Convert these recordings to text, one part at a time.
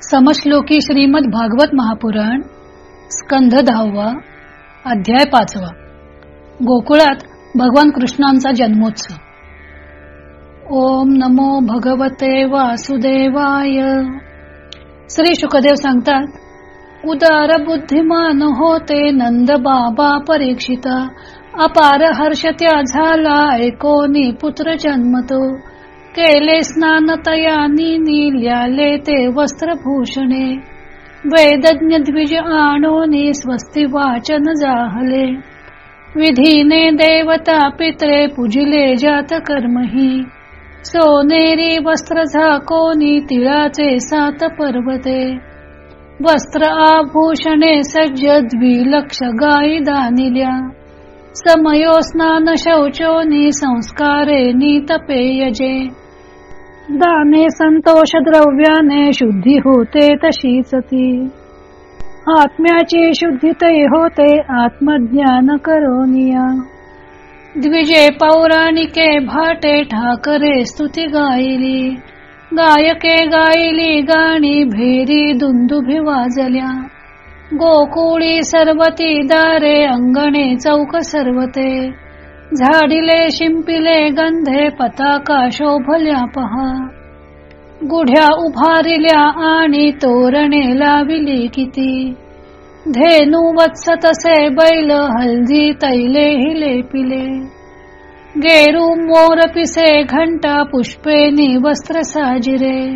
समश्लोकी श्रीमद भागवत महापुराण स्कंध दहावा अध्याय पाचवा. गोकुळात भगवान कृष्णांचा जन्मोत्सव. ओम नमो भगवते वासुदेवाय. श्री शुकदेव सांगतात उदार बुद्धिमान होते नंद बाबा परीक्षिता. अपार हर्ष त्या झाला ऐकोनी पुत्र जन्मतो. केले स्नान तयानी ल्याले ते वस्त्रभूषणे. वेदज्ञ द्विज आणोनी स्वस्ती वाचन जाहले. विधीने देवता पित्रे पूजिले जात कर्मही. सोनेरी वस्त्र झाकोनी तिळाचे सात पर्वते. वस्त्र आभूषणे सज्ज द्विलक्ष गायी दानिल्या. समयो स्नान शौचोनी संस्कारे नीतपेयजे दाने संतोष द्रव्याने शुद्धी होते तशीच ती आत्म्याची शुद्धी ते होते आत्मज्ञान करोनिया द्विजे पौराणिके भाटे ठाकरे स्तुती गायली. गायके गायली गाणी भेरी दुंदुभी वाजल्या. गोकुळी सर्वती दारे अंगणे चौक सर्वते. झाडिले शिंपिले गंधे पताका शोभल्या पहा. गुढ्या उभारिल्या आणि तोरणे लाविली किती. धेनू वत्स तसे बैल हल्दी तैले हिले पिले. गेरू मोर पिसे घंटा पुष्पेनी वस्त्र साजिरे.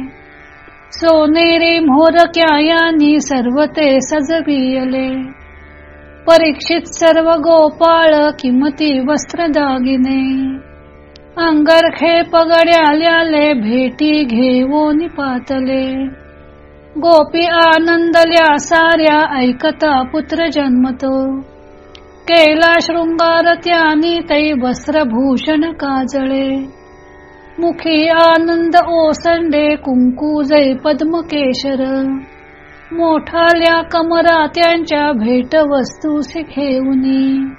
सोनेरी मोरक्यायानी सर्व ते सजवियले. परीक्षित सर्व गोपाळ किमती वस्त्र दागिने अंगरखे पगड्याल्याले भेटी घेऊन पातले. गोपी आनंदल्या साऱ्या ऐकता पुत्र जन्मतो. केला शृंगार त्यानी तै वस्त्रभूषण काजळे. मुखी आनंद ओसंडे कुंकू जय पद्मकेशर. मोठाल्या कमरा त्यांच्या भेट वस्तू घेऊनी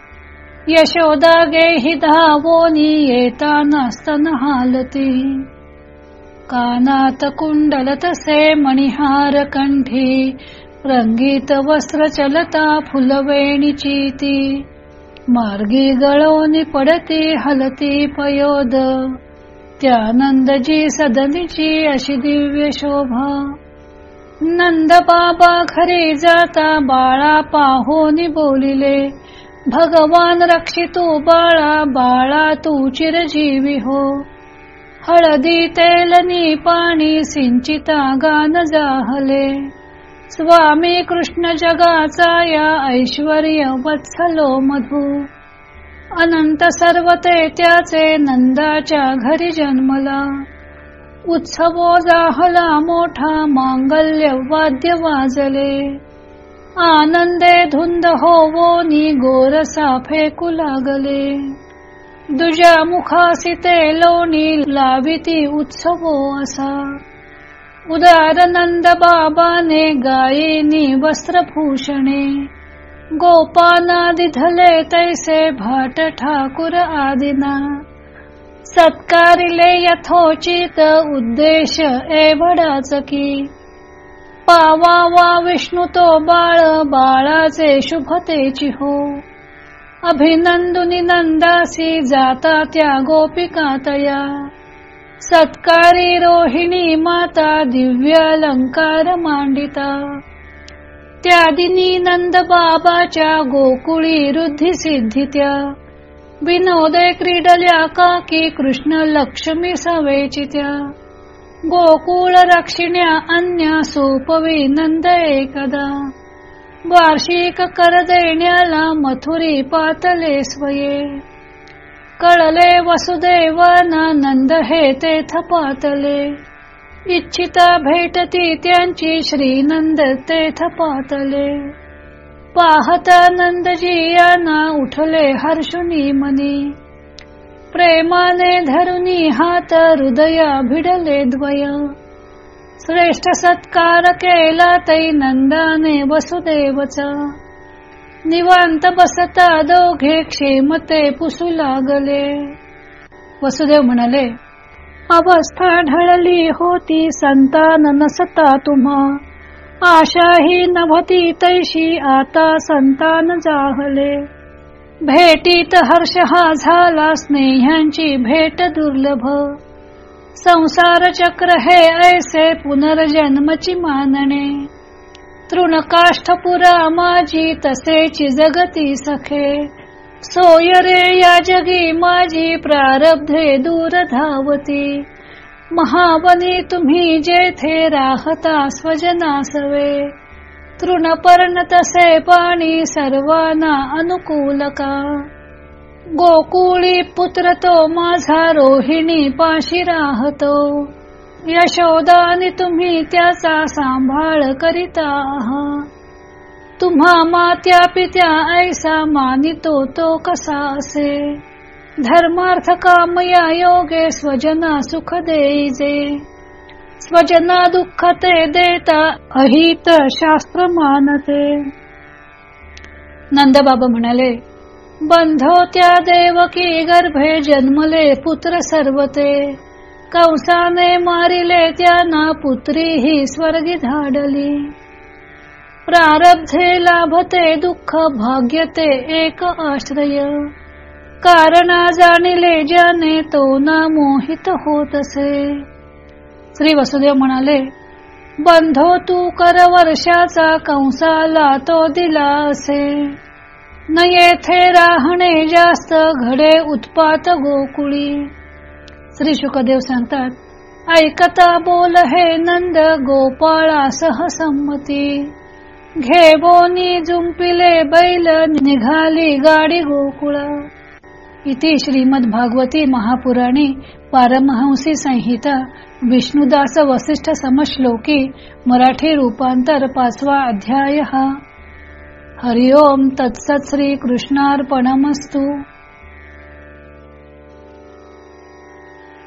यशोदा गे धावोनी येता नास्तन हालती कानात कुंडल तसे मणिहार कंठी. रंगीत वस्त्र चलता फुलवेणीची ती मार्गी गळोनी पडती हलती पयोद. त्यानंदजी सदनीची अशी दिव्य शोभा. नंद बाबा खरे जाता बाळा पाहोनी बोलिले. भगवान रक्षितो बाळा बाळा तू चिरजीवी हो. हळदी तेलनी पाणी सिंचिता गान जाहले. स्वामी कृष्ण जगाचा या ऐश्वर्य वत्सलो मधू. अनंत सर्वते त्याचे नंदाच्या घरी जन्मला. उत्सवो जाहला मोठा मांगल्य वाद्य वाजले. आनंदे धुंद होवोनी गोरसा फेकू लागले दुजा मुखासी ते लोणी लाविती उत्सवो असा. उदार नंद बाबाने गायिनी वस्त्रभूषणे. गोपाना दिधले तैसे भाट ठाकुर आदिना. सत्कारिले यथोचित उद्देश एवढाच की. पावा वा विष्णू तो बाळ बाळाचे शुभतेची हो. अभिनंदुनी नंदासी जाता त्या गोपिकातया सत्कारी रोहिणी माता दिव्यालंकार मांडिता. त्यादिनी नंद बाबाच्या गोकुळी रुद्धी सिद्धित्या. विनोदे क्रीडल्या काकी कृष्ण लक्ष्मी सवेचित्या। गोकुळ रक्षिण्या अन्य सोपवी नंद एकदा वार्षिक कर देण्याला मथुरी पातले स्वये। कळले वसुदेवाना नंद हे तेथ पातले इच्छिता भेटती त्यांची श्रीनंद तेथ पातले पाहता नंदजियाना उठले हर्षुनी मनी. प्रेमाने धरुनी हात हृदया भिडले द्वय. श्रेष्ठ सत्कार केला तै नंदाने वसुदेवचा. निवांत बसता दोघे क्षेमते पुसू लागले. वसुदेव म्हणाले अवस्था ढळली होती संतान नसता तुम्हा. आशाही नभती तैशी आता संतान जाहले. भेटीत हर्ष हा झाला स्नेह्यांची भेट दुर्लभ. संसार चक्र हे ऐसे पुनर्जन्मची मानणे. तृणकाष्ठपुरा माझी तसेची जगती सखे. सोयरे या जगी माझी प्रारब्धे दूर धावती. महाबनी तुम्ही जेथे राहता स्वजनासवे तृणपर्ण तसे पाणी सर्वांना अनुकूल का? गोकुळी पुत्र तो माझा रोहिणी पाशी राहतो. यशोदानी तुम्ही त्याचा सांभाळ करीता तुम्हा मात्या पित्या ऐसा मानितो तो कसा असे? धर्मार्थ काम या योगे स्वजना सुख देईजे स्वजना दुःख ते देता अहित शास्त्र मानते नंदबाबा म्हणाले बंधो त्या देवकी गर्भे जन्मले पुत्र सर्वते. कंसाने मारिले त्यांना पुत्री ही स्वर्गी धाडली. प्रारब्धे लाभते दुःख भाग्यते एक आश्रय. कारणा जाणिले ज्याने तो ना मोहित होत असे. श्री वसुदेव म्हणाले बंधो तू कर वर्षाचा कंसाला तो दिला असे. न येथे राहणे जास्त घडे उत्पात गोकुळी. श्री शुकदेव सांगतात ऐकता बोल हे नंद गोपाळा सह संमती. घेबोनी जुंपिले बैल निघाली गाडी गोकुळा. इथे श्रीमद भागवती महापुराणे पारमहंसी संहिता विष्णुदास वसिष्ठ समश्लोके मराठी रूपांतर पाचवा अध्याय। हरिओम तत्सत श्री कृष्णार्पणमस्तू